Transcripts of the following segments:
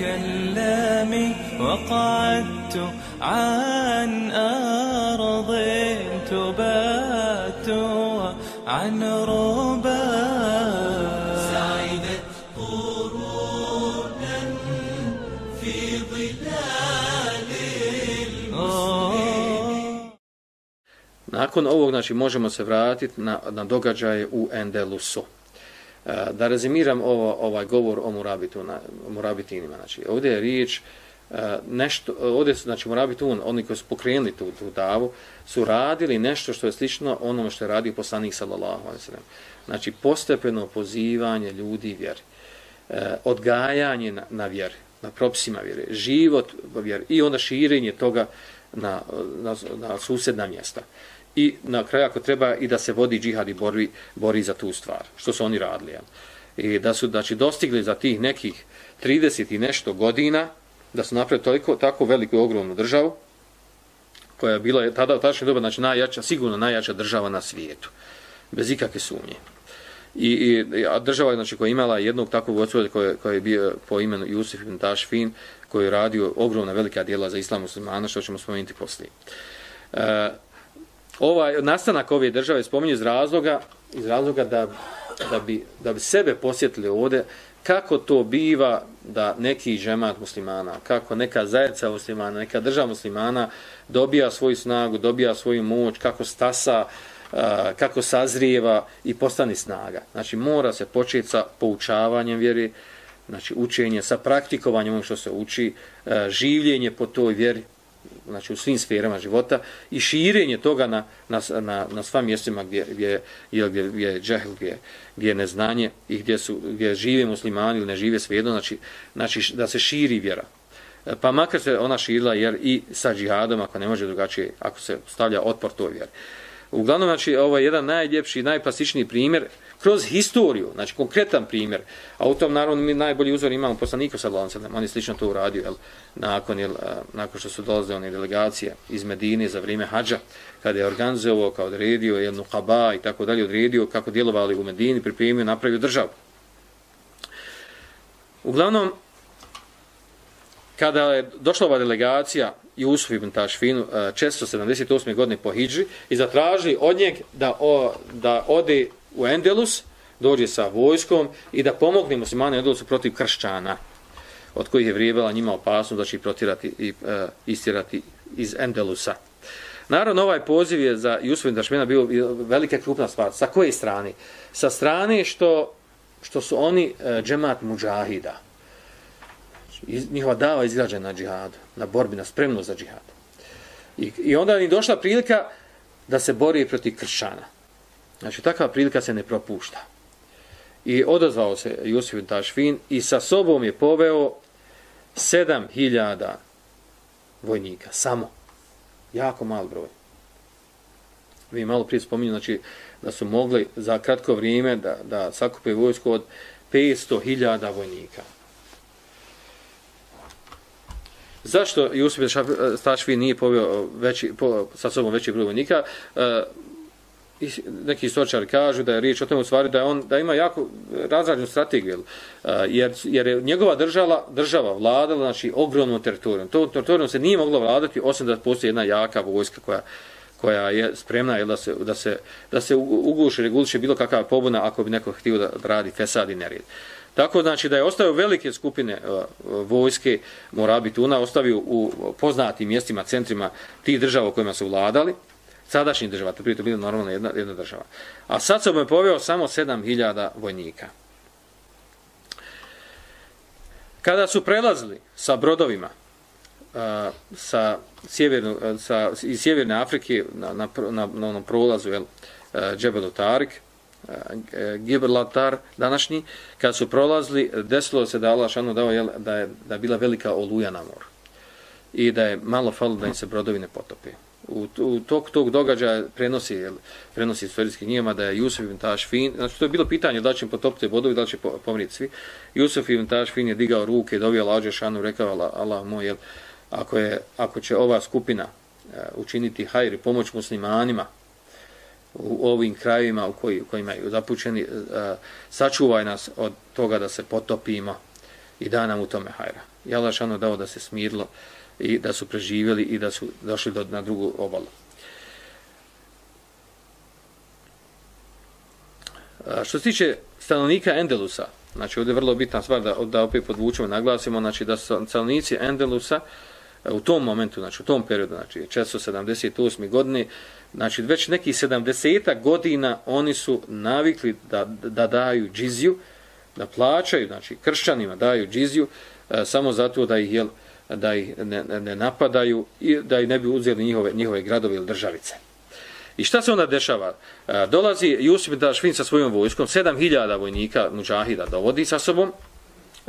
أتكلم وقعدت عن أرض تبات عن ربا سعدت قرونا في ظلال Nakon ovog, znači, možemo se vratiti na, na događaje u Endelusu. Eh, da rezimiram ovo, ovaj govor o Murabitu, o Murabitinima. Znači, ovdje je riječ eh, nešto, ovdje su, znači, Murabitun, oni koji su pokrenuli tu, tu davu, su radili nešto što je slično onome što je radio poslanik sallallahu alaihi sallam. Znači, postepeno pozivanje ljudi vjeri, eh, odgajanje na, na vjeri, na propisima vjeri, život vjeri i onda širenje toga na, na, na susjedna mjesta i na kraju ako treba i da se vodi džihad i borbi, bori za tu stvar, što su oni radili. Ja. I da su znači, dostigli za tih nekih 30 i nešto godina, da su napravili toliko, tako veliku i ogromnu državu, koja je bila tada u tačnoj doba, znači najjača, sigurno najjača država na svijetu, bez ikakve sumnje. I, i a država znači, koja je imala jednog takvog vodstva koji, koji je bio po imenu Jusuf ibn Tašfin, koji je radio ogromna velika djela za islam muslimana, što ćemo spomenuti poslije. E, ovaj nastanak ove države spominje iz razloga iz razloga da, da, bi, da bi sebe posjetili ovdje kako to biva da neki džemat muslimana, kako neka zajedca muslimana, neka država muslimana dobija svoju snagu, dobija svoju moć, kako stasa, kako sazrijeva i postani snaga. Znači mora se početi sa poučavanjem vjeri, znači učenje, sa praktikovanjem ono što se uči, življenje po toj vjeri, znači u svim sferama života i širenje toga na, na, na, na sva mjestima gdje, gdje, gdje, gdje, gdje je džehl, gdje, gdje je neznanje i gdje, su, gdje žive muslimani ili ne žive svejedno, znači, znači da se širi vjera. E, pa makar se ona širila jer i sa džihadom, ako ne može drugačije, ako se stavlja otpor toj vjeri. Uglavnom, znači, ovo je jedan najljepši, najplastičniji primjer kroz historiju, znači konkretan primjer. A u tom, naravno, mi najbolji uzor imamo poslanika sa Lancelem, on je slično to uradio, jel, nakon, jel, nakon što su dolazile one delegacije iz Medine za vrijeme hađa, kada je organizovao, kao odredio, jel, Nukaba i tako dalje, odredio kako djelovali u Medini, pripremio, napravio državu. Uglavnom, kada je došla ova delegacija Jusuf ibn Tašfinu 478. godine po Hidži i zatražili od njeg da, o, da ode u Endelus, dođe sa vojskom i da pomogne muslimane Endelusu protiv kršćana, od kojih je vrijebala njima opasnost da će ih protirati i e, istirati iz Endelusa. Naravno, ovaj poziv je za Jusufin ibn bio velika krupna stvar. Sa koje strane? Sa strane što, što su oni e, džemat muđahida iz, njihova dava izgrađena na džihad, na borbi, na spremnost za džihad. I, I onda je došla prilika da se bori protiv kršćana. Znači, takva prilika se ne propušta. I odazvao se Jusuf Tašfin i sa sobom je poveo 7000 vojnika, samo. Jako mal broj. Vi malo prije spominju, znači, da su mogli za kratko vrijeme da, da sakupe vojsku od 500.000 vojnika. Zašto Jusuf Stašvi nije poveo veći, po, sa sobom veći broj vojnika? E, neki istočari kažu da je riječ o tome u stvari da, je on, da ima jako razrađenu strategiju, jer, jer je njegova država, država vladala znači, ogromnom teritorijom. To teritorijom se nije moglo vladati osim da postoji jedna jaka vojska koja, koja je spremna je da se, da se, da se uguši, reguliše bilo kakva pobuna ako bi neko htio da radi fesad i nerijed. Tako znači da je ostavio velike skupine uh, vojske Morabituna, ostavio u poznatim mjestima, centrima tih država u kojima su vladali, sadašnjih država, to prije to bila normalna jedna, jedna država. A sad se poveo samo 7000 vojnika. Kada su prelazili sa brodovima a, sa, sjevernu, sa iz sjeverne Afrike na, na, na, na onom prolazu jel, Džebelu Tarik, Gibraltar današnji, kad su prolazili, desilo se da Allah šanu dao jel, da, je, da je bila velika oluja na moru i da je malo falo da im se brodovi ne potope. U, u tok tog događaja prenosi, jel, prenosi istorijski njima da je Jusuf ibn Tašfin, znači to je bilo pitanje da će im potopiti bodovi, da će pomriti svi. Jusuf ibn Tašfin je digao ruke dovio lađe šanu, rekao Allah, Allah moj, jel, ako, je, ako će ova skupina uh, učiniti i pomoć muslimanima u ovim krajevima u, koji, u kojima je zapućeni, eh, sačuvaj nas od toga da se potopimo i da nam u tome hajra. I Allah šano dao da se smirlo i da su preživjeli i da su došli do, na drugu obalu. A što se tiče stanovnika Endelusa, znači ovdje je vrlo bitna stvar da, da opet podvučemo, naglasimo, znači da su stanovnici Endelusa e, u tom momentu, znači u tom periodu, znači 478. godine, znači već neki 70 godina oni su navikli da, da daju džiziju, da plaćaju, znači kršćanima daju džiziju, e, samo zato da ih, jel, da ih ne, ne napadaju i da ih ne bi uzeli njihove, njihove gradove ili državice. I šta se onda dešava? E, dolazi Jusuf Dašvin sa svojom vojskom, 7000 vojnika muđahida dovodi sa sobom,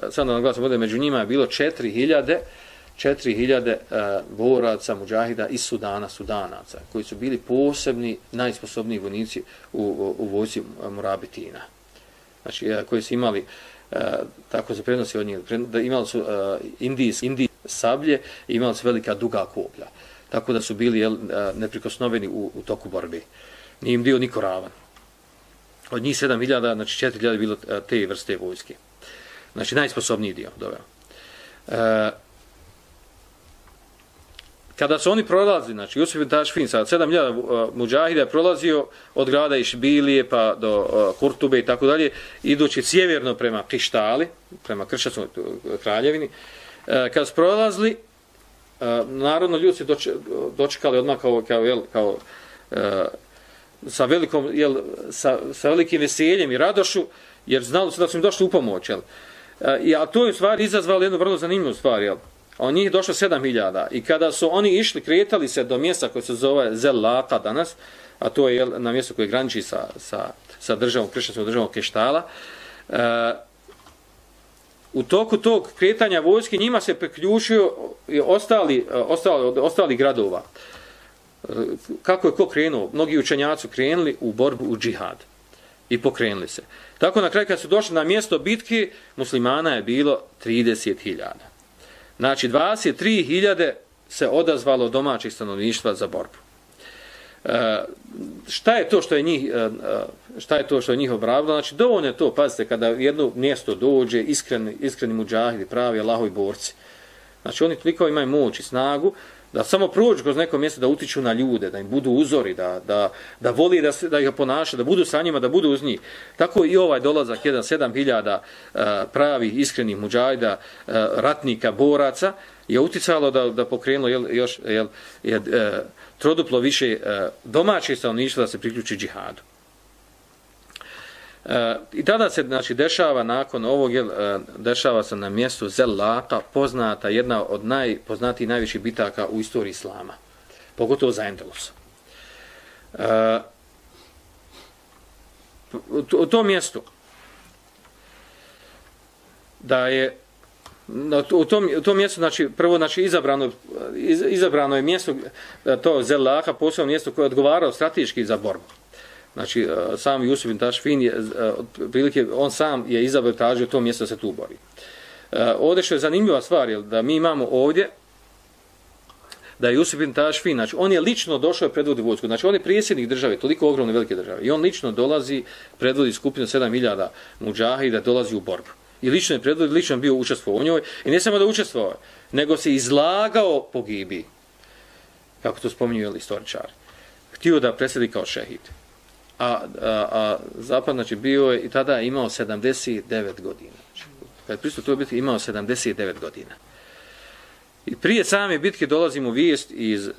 e, sad na glasom među njima je bilo 4000 4000 e, boraca, muđahida iz Sudana, Sudanaca, koji su bili posebni, najsposobniji vojnici u, u, u vojci Murabitina. Znači, e, koji su imali, tako se prenosi od njih, da imali su uh, indijski, sablje i imali su velika duga koplja. Tako da su bili jel, e, neprikosnoveni u, u toku borbi. Nije im dio niko ravan. Od njih 7000, znači 4000 bilo e, te vrste vojske. Znači, najsposobniji dio doveo. Uh, e, kada su oni prolazili, znači Jusuf ibn Tašfin sa 7000 muđahida je prolazio od grada Išbilije pa do Kurtube i tako dalje, idući sjeverno prema Kištali, prema Kršćanskom kraljevini, E, kad su prolazili, e, narodno ljudi doč, dočekali odmah kao, kao, jel, kao e, sa, velikom, jel, sa, sa velikim veseljem i radošu, jer znali su da su im došli u pomoć. Jel. I, a to je u stvari izazvalo jednu vrlo zanimljivu stvar. Jel a njih došlo 7000 i kada su oni išli, kretali se do mjesta koje se zove Zelata danas, a to je na mjestu koje graniči sa, sa, sa državom, kršćanskom državom Keštala, e, u toku tog kretanja vojske njima se preključio i ostali, e, ostali, ostali gradova. E, kako je ko krenuo? Mnogi učenjaci krenuli u borbu u džihad i pokrenuli se. Tako na kraju kad su došli na mjesto bitke, muslimana je bilo 30.000. Znači, 23.000 se odazvalo domaćih stanovništva za borbu. E, šta je to što je njih e, e, šta je to što je njih obravilo znači dovoljno je to pazite kada jedno mjesto dođe iskreni iskreni muđahidi, pravi Allahovi borci znači oni toliko imaju moć i snagu da samo prođu kroz neko mjesto da utiču na ljude, da im budu uzori, da, da, da voli da, se, da ih ponaša, da budu sa njima, da budu uz njih. Tako i ovaj dolazak, jedan sedam hiljada e, pravih, iskrenih muđajda, e, ratnika, boraca, je uticalo da, da pokrenulo jel, još jel, jel, jel, troduplo više e, domaće stanovništva da se priključi džihadu. E, I tada se znači dešava nakon ovog je e, dešava se na mjestu Zelaka poznata jedna od najpoznatijih najvećih bitaka u istoriji islama. Pogotovo za Endelus. E, uh, to, to mjesto da je u tom, u tom mjestu znači prvo znači izabrano iz, izabrano je mjesto to Zelaka posebno mjesto koje je odgovarao strateški za borbu Znači, e, sam Jusuf bin Tašfin, je, e, prilike, on sam je izabio tražio to mjesto da se tu bori. E, ovdje što je zanimljiva stvar, je da mi imamo ovdje, da je Jusuf bin Tašfin, znači, on je lično došao i predvodi vojsku. Znači, on je prijesjednik države, toliko ogromne velike države. I on lično dolazi, predvodi skupinu 7000 muđahi da dolazi u borbu. I lično je predvodi, lično je bio učestvovao u njoj. I ne samo da učestvovao, nego se izlagao pogibi. Kako to spominju istoričari. Htio da presedi kao šehid a, a, a zapad znači bio je i tada imao 79 godina. Znači, kad je pristup tu bitke, imao 79 godina. I prije same bitke dolazimo vijest iz,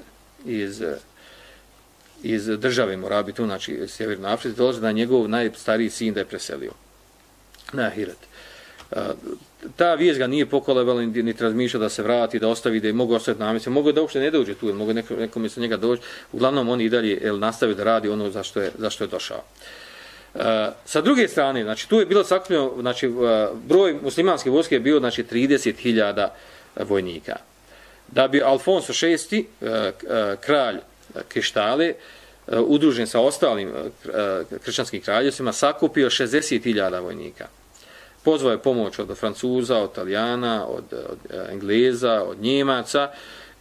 iz, iz države Morabi, tu znači Sjeverna Afrika, dolazi da njegov najstariji sin da je preselio na Hirat ta vijest ga nije pokolebala ni, ni razmišljao da se vrati, da ostavi, da je mogu ostaviti namjese, mogu da uopšte ne dođe tu, mogu neko, nekom se njega doći, uglavnom oni i dalje el, nastavi da radi ono za što je, za što je došao. E, sa druge strane, znači tu je bilo sakupljeno, znači broj muslimanske vojske je bio znači 30.000 e, vojnika. Da bi Alfonso VI, e, e, kralj Krištale, udružen sa ostalim kršćanskim kraljevima, sakupio 60.000 vojnika pozvao je pomoć od Francuza, od Italijana, od, od e, Engleza, od Njemaca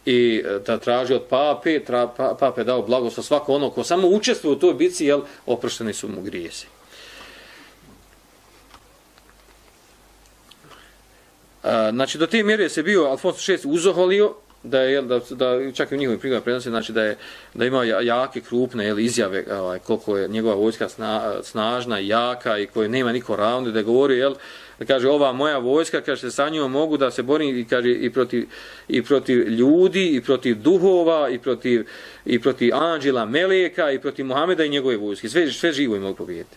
i e, da traži od pape, tra, pa, pape dao blagoslov svako ono ko samo učestvuje u toj bici, jel, oprošteni su mu grijesi. E, znači, do te mjere se bio Alfonso VI uzoholio, da je da da čak i u njihovim prigodama prenosi znači da je da ima jake krupne ili izjave ovaj koliko je njegova vojska sna, snažna jaka i koje nema niko ravno da govori jel da kaže ova moja vojska kaže sa njom mogu da se borim i kaže i protiv i protiv ljudi i protiv duhova i protiv i protiv anđela meleka i protiv Muhameda i njegove vojske. Sve sve živo i mogu pobijediti.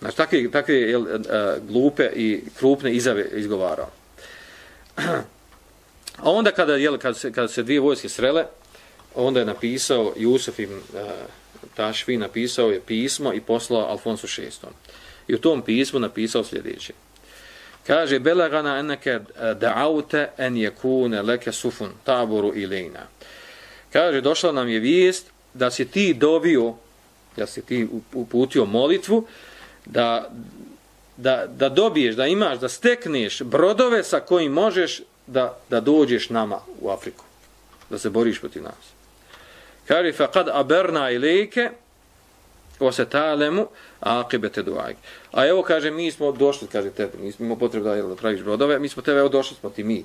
Znači takve takve jel, glupe i krupne izjave izgovarao. A onda kada, jel, kad, se, kada se dvije vojske srele, onda je napisao Jusuf im uh, eh, Tašvi napisao je pismo i poslao Alfonsu VI. I u tom pismu napisao sljedeće. Kaže, Belagana eneke eh, da'aute en jekune leke sufun taboru ilina. Kaže, došla nam je vijest da si ti dovio, da si ti uputio molitvu, da, da, da dobiješ, da imaš, da stekneš brodove sa kojim možeš da, da dođeš nama u Afriku, da se boriš protiv nas. Kaže, fa kad aberna ilike, o ose talemu, akibete duajk. A evo, kaže, mi smo došli, kaže tebi, mi smo potrebu da, da praviš brodove, mi smo tebe, evo došli smo ti mi.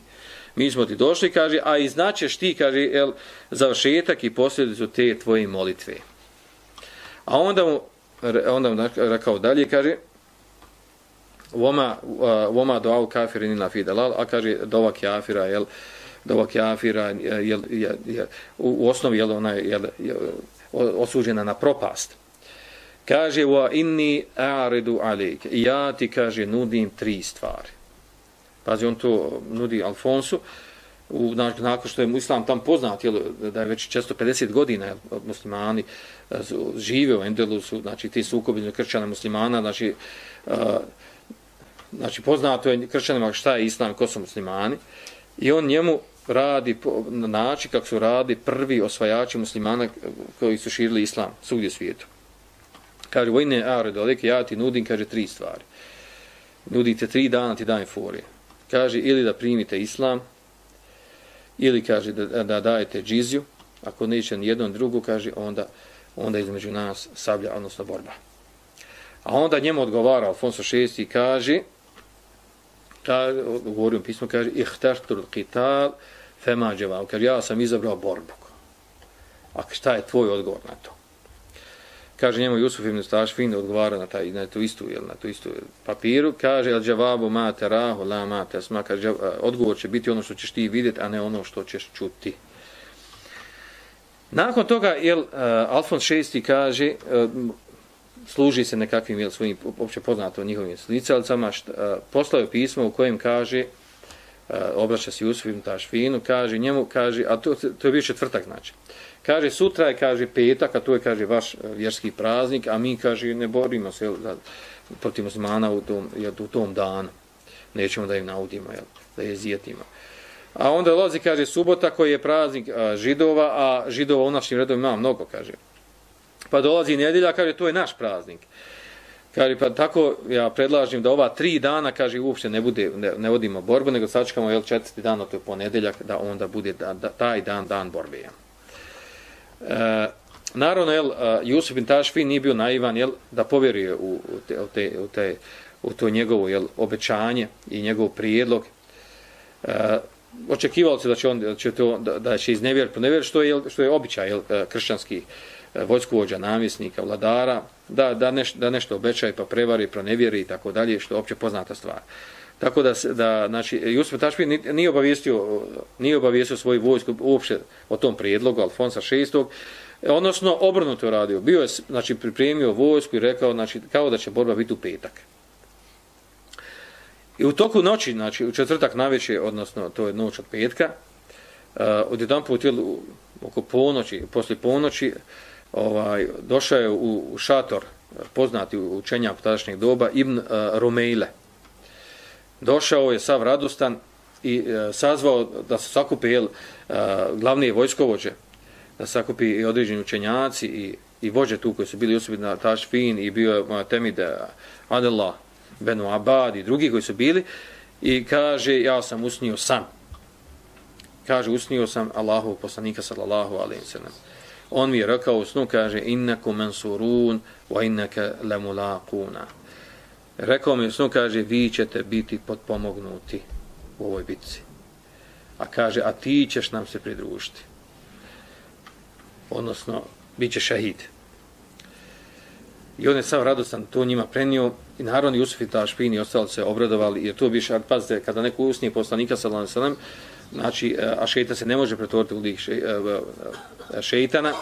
Mi smo ti došli, kaže, a i značeš ti, kaže, el, završetak i posljedicu te tvoje molitve. A onda mu, onda mu dakle, rekao dalje, kaže, Voma, voma eh, do au kafirin na fidalal, a kaže dova kafira, jel, dova kafira, jel, jel, jel, u, osnovi, jel, ona je, jel, jel, osuđena na propast. Kaže, wa inni a'ridu alik, ja ti, kaže, nudim tri stvari. Pazi, on to nudi Alfonsu, u, znači, nakon što je islam tam poznat, jel, da je već često 50 godina jel, muslimani eh, žive u Endelusu, znači ti sukobi kršćana muslimana, znači, uh, znači poznato je kršćanima šta je islam, ko su muslimani, i on njemu radi na način kako su radi prvi osvajači muslimana koji su širili islam svugdje svijetu. Kaže, vojne are daleke, ja ti nudim, kaže, tri stvari. Nudite tri dana, ti dajem forije. Kaže, ili da primite islam, ili kaže da, da dajete džiziju, ako neće ni jedno drugo, kaže, onda, onda između nas sablja, odnosno borba. A onda njemu odgovara Alfonso VI i kaže, kaže, govorim pismo, kaže, ihtartul qital fema dževam. kaže, ja sam izabrao borbu. A šta je tvoj odgovor na to? Kaže njemu Jusuf ibn Stašfin odgovara na, taj, na tu istu, jel, na tu istu papiru, kaže, al džavabu ma rahu, la ma sma, kaže, odgovor će biti ono što ćeš ti vidjeti, a ne ono što ćeš čuti. Nakon toga, jel, uh, Alfons VI kaže, uh, služi se nekakvim jel, svojim opće poznato njihovim slicalicama, šta, a, poslao je pismo u kojem kaže, e, obraća se Jusuf ibn Tašfinu, kaže njemu, kaže, a to, to je bio četvrtak znači, kaže sutra je, kaže petak, a to je, kaže, vaš e, vjerski praznik, a mi, kaže, ne borimo se jel, da, protiv muslimana u tom, jel, u tom danu. Nećemo da im naudimo, jel, da je zijetimo. A onda lozi, kaže, subota koji je praznik a, židova, a židova u našim redovima ima mnogo, kaže. Pa dolazi nedjelja, kaže, to je naš praznik. Kaže, pa tako ja predlažim da ova tri dana, kaže, uopšte ne bude, ne, ne vodimo borbu, nego sačekamo, jel, četvrti dan, to je ponedeljak, da onda bude da, da, taj dan, dan borbe. E, naravno, jel, e, Jusuf bin Tašfi nije bio naivan, jel, da povjeruje u, u, te, u, te, u, te, u to njegovo, jel, obećanje i njegov prijedlog. E, očekivalo se da će on da će to da, da će iznevjeriti, ponevjer što je što je običaj jel, e, kršćanski vojskovođa, namjesnika, vladara, da, da, neš, da nešto obećaje, pa prevari, pronevjeri i tako dalje, što je opće poznata stvar. Tako da, da znači, Jusuf Tašpi nije obavijestio, nije obavijestio svoju vojsku uopće o tom prijedlogu Alfonsa VI. Odnosno, obrnuto radio. Bio je, znači, pripremio vojsku i rekao, znači, kao da će borba biti u petak. I u toku noći, znači u četvrtak navečer, odnosno to je noć od petka, uh, od jedan put oko ponoći, posle ponoći, ovaj, došao je u, u šator, poznati učenjak tadašnjeg doba, Ibn eh, uh, Rumejle. Došao je sav radostan i uh, sazvao da se sakupe jel, uh, vojskovođe, da se sakupi i određeni učenjaci i, i vođe tu koji su bili osobiti na Tašfin i bio je Temide Adela Benu Abad i drugi koji su bili i kaže ja sam usnio san. Kaže usnio sam Allahov poslanika sallallahu alaihi wa sallam on mi je rekao u snu, kaže, innaku mensurun, wa innaka lamulaquna. Rekao mi u snu, kaže, vi ćete biti potpomognuti u ovoj bitci. A kaže, a ti ćeš nam se pridružiti. Odnosno, bit će šahid. I on je sav radostan to njima prenio i naravno Jusuf i Tašpin i ostali se obradovali jer to bi šar, pazite, kada neko usnije poslanika sallallahu alejhi znači, e, a šeita se ne može pretvoriti u lik e, e, šeitana,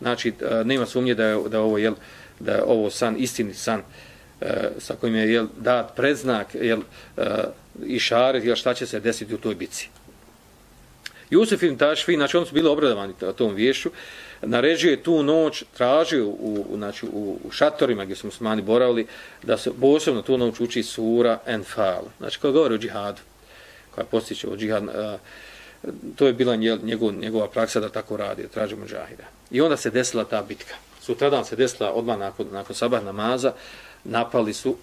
znači, e, nema sumnje da je, da ovo, jel, da je ovo san, istini san, sa kojim je jel, dat predznak jel, i šaret, jel, šta će se desiti u toj bici. Jusuf ibn Tašfi, znači oni su bili obradovani tom vješću, naređuje tu noć, tražio u, u, znači, u, u šatorima gdje su muslimani boravili, da se posebno tu noć uči sura Enfal, znači koja govori o džihadu koja postiče od džihad, to je bila njegov, njegova praksa da tako radi, da traži muđahida. I onda se desila ta bitka. Sutradan se desila odmah nakon, nakon sabah namaza, napali su,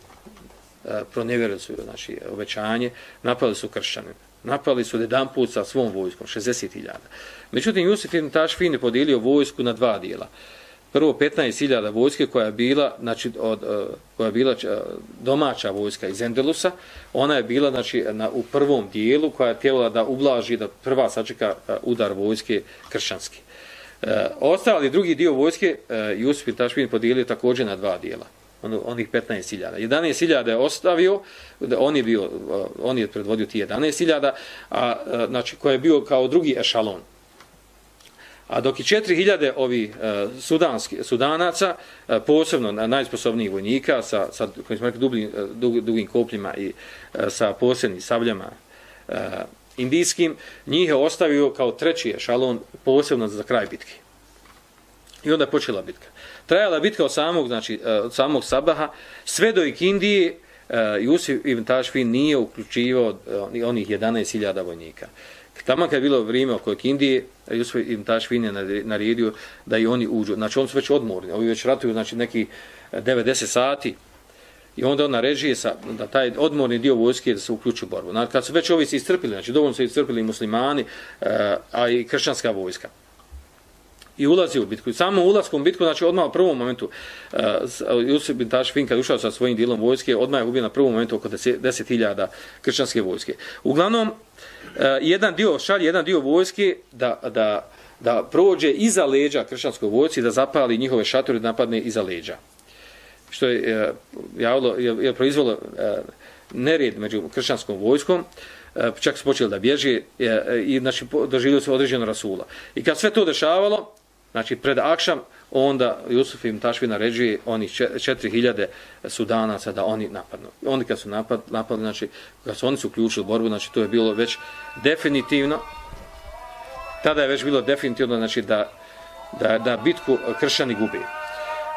pronevjerili su znači, obećanje, napali su kršćane. Napali su jedan put sa svom vojskom, 60.000. Međutim, Jusuf ibn Tašfin je podijelio vojsku na dva dijela prvo 15.000 vojske koja je bila znači od eh, koja je bila eh, domaća vojska iz Endelusa ona je bila znači na u prvom dijelu koja je tijela da ublaži da prva sačeka eh, udar vojske kršćanske. E, ostali drugi dio vojske e, Jusuf Tašpin podijelio također na dva dijela on, onih 15.000 11.000 je ostavio on je bio on je predvodio ti 11.000 a znači koji je bio kao drugi ešalon A dok i 4000 ovi uh, sudanski, sudanaca, e, posebno najsposobnijih vojnika, sa, sa kojim smo rekli dubli, e, dug, dugim kopljima i sa posebnim sabljama indijskim, njih je ostavio kao treći ešalon posebno za kraj bitke. I onda je počela bitka. Trajala bitka od samog, znači, od samog sabaha, sve do Ikindije, uh, Jusif ibn Tašfin nije uključivao uh, onih 11.000 vojnika. Uh, Tamo kad je bilo vrijeme oko Indije, Jusuf im Tašvin je naredio da i oni uđu. Znači oni su već odmorni, ovi već ratuju znači, neki eh, 90 sati. I onda on naređuje sa, da taj odmorni dio vojske da se uključi u borbu. Znači, kad su već ovi se iscrpili, znači dovoljno su iscrpili muslimani, eh, a i kršćanska vojska. I ulazi u bitku. Samo ulaskom u bitku, znači odmah u prvom momentu, e, uh, e, Jusuf bin Tašfin kad ušao sa svojim dilom vojske, odmah je ubio na prvom momentu oko 10.000 kršćanske vojske. Uglavnom, uh, jedan dio šalje jedan dio vojske da, da, da prođe iza leđa kršćanskoj vojci da zapali njihove šatore da napadne iza leđa što je uh, javilo je, je proizvelo uh, nered među kršćanskom vojskom čak su počeli da bježe i znači doživio se određeno rasula i kad sve to dešavalo znači pred akšam onda Jusuf im tašvi naređuje oni 4000 sudanaca da oni napadnu. Oni kad su napad, napadli, znači, kad su oni su uključili borbu, znači to je bilo već definitivno, tada je već bilo definitivno, znači da, da, da bitku kršani gubi.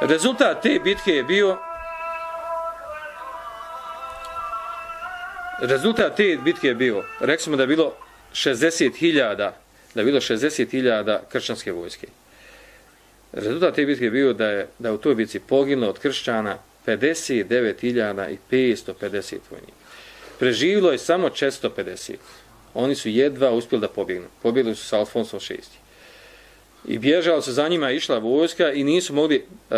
Rezultat te bitke je bio Rezultat te bitke je bio, rekli da je bilo 60.000 da je bilo 60.000 kršćanske vojske. Rezultat te bitke je bio da je, da u toj bitci poginulo od kršćana 59.550 vojnika. Preživilo je samo 450. Oni su jedva uspjeli da pobjegnu. Pobjegli su sa Alfonsom VI. I bježala se za njima išla vojska i nisu mogli uh,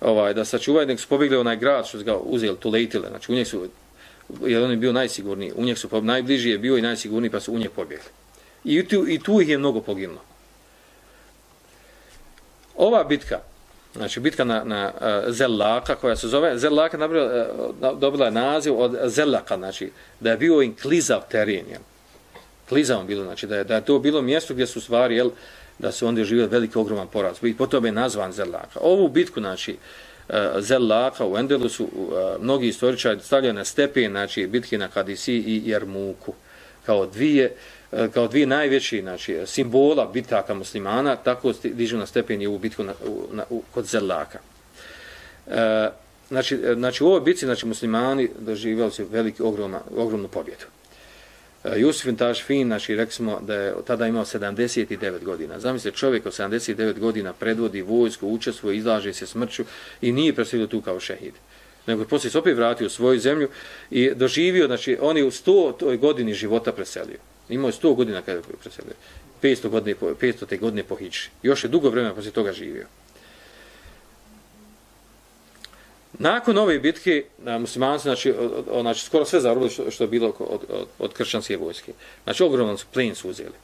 ovaj, da sačuvaju, nek su pobjegli onaj grad što su ga uzeli, Tulejtile. Znači u njeg su, jer on je bio najsigurniji. U njeg su, najbliži je bio i najsigurniji pa su u njeg pobjegli. I tu, i tu ih je mnogo poginulo. Ova bitka, znači bitka na, na uh, Zellaka, koja se zove, Zellaka nabrila, e, uh, dobila je naziv od Zellaka, znači da je bio in klizav teren, jel? Klizav bilo, znači da je, da je to bilo mjesto gdje su stvari, jel, da su onda živjeli veliki ogroman poraz. I po tome je nazvan Zellaka. Ovu bitku, znači, e, Zellaka u Endelusu, uh, mnogi istoričari stavljaju na stepen, znači bitke na Kadisi i Jermuku, kao dvije, uh, E, kao dvije najveći znači, simbola bitaka muslimana, tako dižu na stepen i u bitku na, u, na, u, kod Zelaka. E, znači, e, znači, u ovoj bitci znači, muslimani doživjeli su veliki, ogromna, ogromnu pobjedu. E, Jusuf Intaš Fin, znači rekli smo da je tada imao 79 godina. Zamislite, čovjek od 79 godina predvodi vojsku, učestvuje, izlaže se smrću i nije preselio tu kao šehid. Nego je poslije se opet vratio u svoju zemlju i doživio, znači on je u 100 godini života preselio. Imao je 100 godina kada je preselio. 500 godine, 500 te godine po Hidži. Još je dugo vremena poslije toga živio. Nakon ove bitke, muslimanci, znači, o, znači skoro sve zarobili što, što je bilo od, od, od kršćanske vojske. Znači, ogroman su plen su uzeli.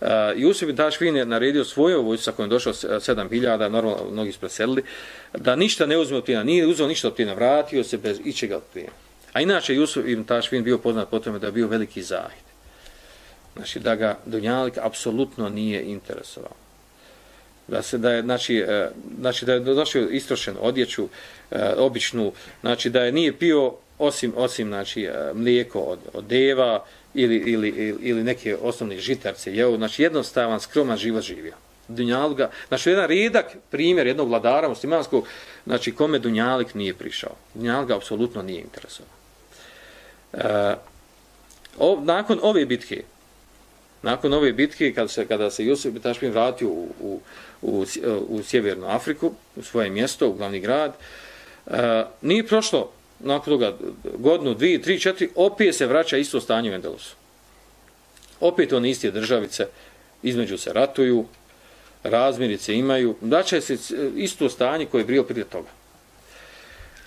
Uh, Jusuf bin Tašvin je naredio svoju vojsku sa kojom došao 7000, normalno mnogi su preselili, da ništa ne uzme od plina. nije uzeo ništa od plina, vratio se bez ičega od plina. A inače, Jusuf ibn Tašvin bio poznat po tome da je bio veliki zahid. Znači, da ga Dunjalik apsolutno nije interesovao da se da je znači e, znači da je došao istrošen odjeću e, običnu znači da je nije pio osim osim znači e, mlijeko od, od deva ili, ili, ili, ili neke osnovne žitarce jeo znači jednostavan skroman život živio Dunjalga, znači jedan redak primjer jednog vladara muslimanskog, znači kome Dunjalik nije prišao. Dunjalga apsolutno nije interesovao. E, o, nakon ove bitke, nakon ove bitke, kada se, kada se Jusuf Betašpin vratio u, u, u, u Sjevernu Afriku, u svoje mjesto, u glavni grad. E, nije prošlo nakon toga godinu, dvije, tri, četiri, opet se vraća isto stanje u Endelusu. Opet one iste državice između se ratuju, razmirice imaju, daće se isto stanje koje je bilo prije toga.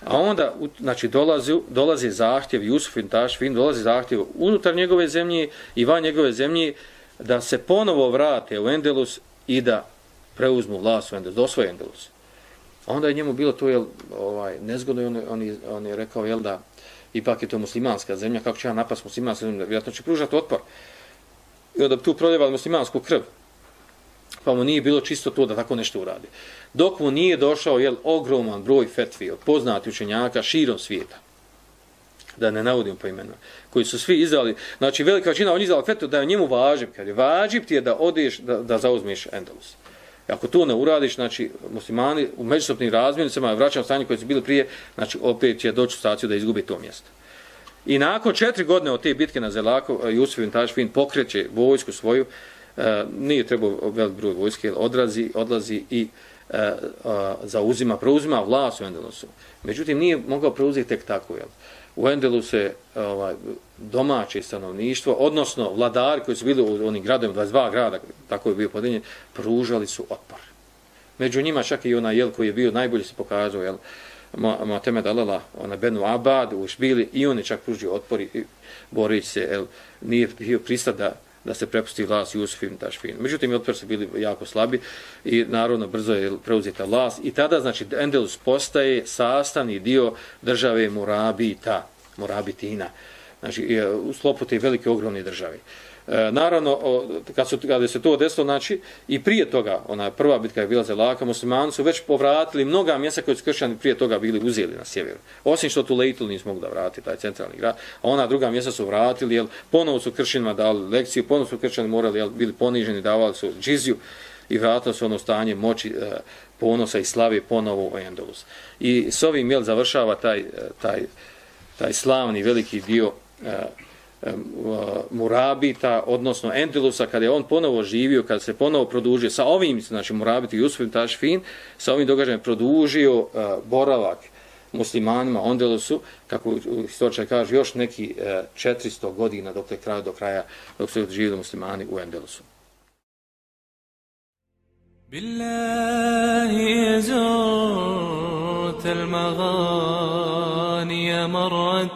A onda, znači, dolazi, dolazi zahtjev, Jusuf i Tašfin, dolazi zahtjev unutar njegove zemlje i van njegove zemlje da se ponovo vrate u Endelus i da preuzmu vlast u Endelus, dosvoje Endelus. A onda je njemu bilo to jel, ovaj, nezgodno i on, on, on je rekao jel, da ipak je to muslimanska zemlja, kako će ja napast muslimanska zemlja, vjerojatno će pružati otpor. I onda bi tu proljevali muslimansku krv. Pa mu nije bilo čisto to da tako nešto uradi. Dok mu nije došao jel, ogroman broj fetvi od poznati učenjaka širom svijeta, da ne navodim po imenu, koji su svi izdali, znači velika većina on izdala fetvu da je njemu važib, kad je važib ti je da odeš, da, da zauzmeš Endalus. Ako to ne uradiš, znači muslimani u međusobnim razmjenicama vraćaju stanje koje su bili prije, znači opet će doći u staciju da izgubi to mjesto. I nakon četiri godine od te bitke na Zelaku, Jusuf bin Tašfin pokreće vojsku svoju, e, nije trebao velik broj vojske, odrazi, odlazi i e, a, zauzima, preuzima vlast u Endelusu. Međutim, nije mogao preuzeti tek tako, jel? U Endelusu je ovaj, domaće stanovništvo, odnosno vladari koji su bili u onim gradovima, 22 grada, tako je bio podeljen, pružali su otpor. Među njima čak i onaj jel koji je bio najbolji se pokazao, jel, Mohamed Alala, ona Benu Abad u Šbili, i on je čak pružio otpor i borić se, jel, nije bio pristat da, se prepusti glas Jusuf ibn Tašfin. Međutim, otpor su bili jako slabi i naravno brzo je preuzeta vlast. I tada, znači, Endelus postaje sastavni dio države Murabita, Murabitina znači u slopu te velike ogromne države. Uh, E, naravno, kad, su, kad se to desilo, znači, i prije toga, ona prva bitka je bila za Laka, muslimani su već povratili mnoga mjesta koje su kršćani prije toga bili uzeli na sjeveru. Osim što tu Lejtul nisu mogli da vrati, taj centralni grad, a ona druga mjesta su vratili, jel, ponovo su kršćanima dali lekciju, ponovo su kršćani morali, jel, bili poniženi, davali su džiziju i vratili su ono stanje moći, e, ponosa i slave ponovo u Endolus. I s ovim, jel, završava taj, e, taj, taj slavni veliki dio Murabita, odnosno Endelusa, kada je on ponovo živio, kada se ponovo produžio sa ovim, znači Murabiti i Usufim Tašfin, sa ovim događajem produžio uh, boravak muslimanima Endelusu, kako istoričaj kaže, još neki uh, 400 godina dok je kraj do kraja, dok su živili muslimani u Endelusu. بالله زرت المغاني مرة